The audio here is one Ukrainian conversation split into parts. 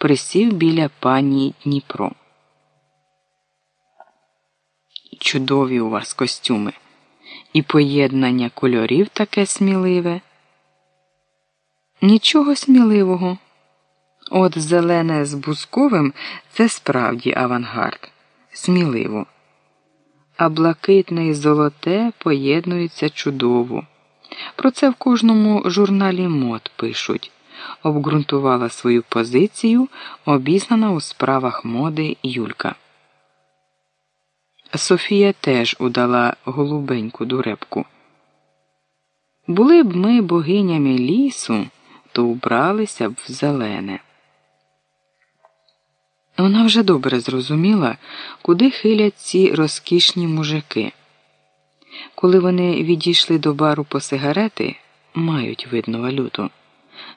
присів біля пані Дніпро. Чудові у вас костюми, і поєднання кольорів таке сміливе. Нічого сміливого. От зелене з бузковим це справді авангард, сміливо. А блакитне і золоте поєднуються чудово. Про це в кожному журналі мод пишуть. Обґрунтувала свою позицію, обізнана у справах моди Юлька. Софія теж удала голубеньку дурепку. Були б ми богинями лісу, то убралися б в зелене. Вона вже добре зрозуміла, куди хилять ці розкішні мужики. Коли вони відійшли до бару по сигарети, мають видно валюту.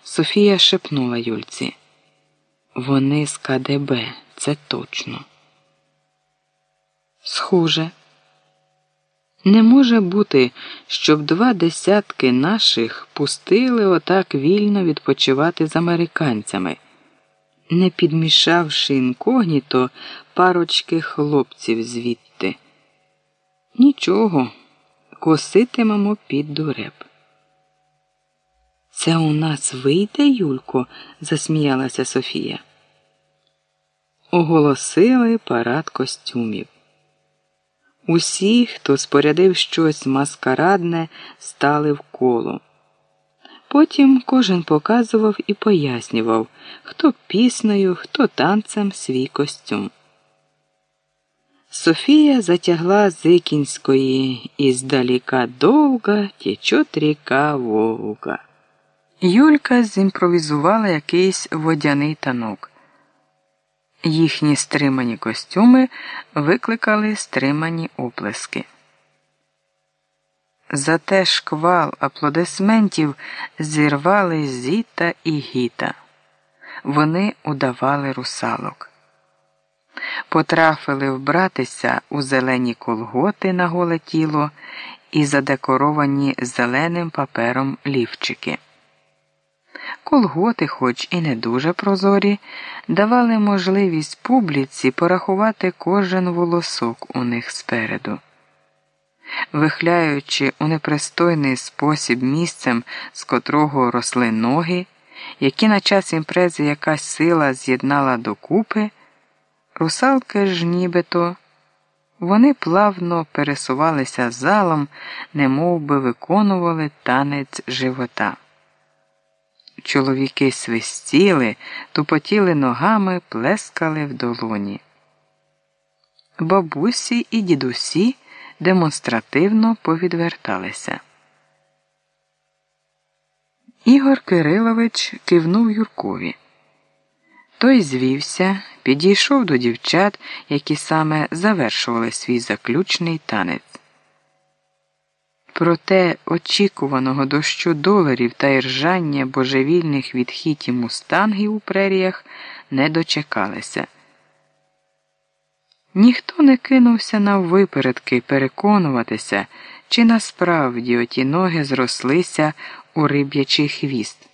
Софія шепнула Юльці. Вони з КДБ, це точно. Схоже. Не може бути, щоб два десятки наших пустили отак вільно відпочивати з американцями, не підмішавши інкогніто парочки хлопців звідти. Нічого, коситимемо під дуреб. Це у нас вийде, Юлько, засміялася Софія. Оголосили парад костюмів. Усі, хто спорядив щось маскарадне, стали в коло. Потім кожен показував і пояснював, хто піснею, хто танцем свій костюм. Софія затягла Зикінської іздаліка довга течет ріка Волга. Юлька зімпровізувала якийсь водяний танок. Їхні стримані костюми викликали стримані оплески. Зате шквал аплодисментів зірвали Зіта і Гіта. Вони удавали русалок. Потрафили вбратися у зелені колготи на голе тіло і задекоровані зеленим папером лівчики. Колготи, хоч і не дуже прозорі, давали можливість публіці порахувати кожен волосок у них спереду. Вихляючи у непристойний спосіб місцем, з котрого росли ноги, які на час імпрези якась сила з'єднала докупи, русалки ж нібито, вони плавно пересувалися залом, немов би виконували танець живота. Чоловіки свистіли, тупотіли ногами, плескали в долоні. Бабусі і дідусі демонстративно повідверталися. Ігор Кирилович кивнув Юркові. Той звівся, підійшов до дівчат, які саме завершували свій заключний танець. Проте очікуваного дощу доларів та іржання божевільних відхіті мустангів у преріях не дочекалися. Ніхто не кинувся на випередки переконуватися, чи насправді оті ноги зрослися у риб'ячий хвіст,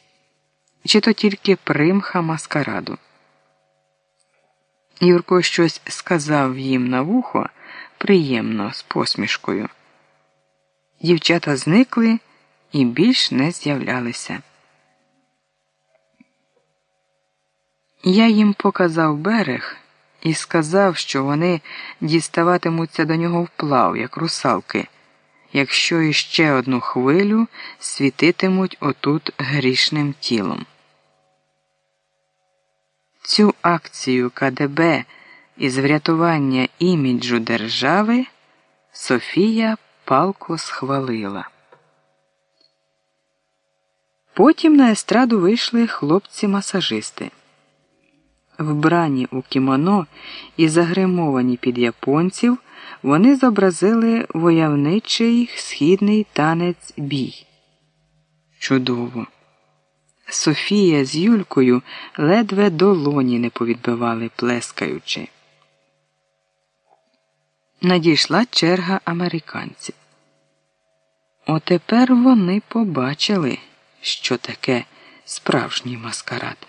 чи то тільки примха маскараду. Юрко щось сказав їм на вухо приємно з посмішкою. Дівчата зникли і більш не з'являлися. Я їм показав берег і сказав, що вони діставатимуться до нього вплав, як русалки, якщо іще одну хвилю світитимуть отут грішним тілом. Цю акцію КДБ із врятування іміджу держави Софія палко схвалила. Потім на естраду вийшли хлопці-масажисти. Вбрані у кімоно і загримовані під японців, вони зобразили войовничий східний танець бій. Чудово! Софія з Юлькою ледве долоні не повідбивали, плескаючи. Надійшла черга американців. Отепер вони побачили, що таке справжній маскарад.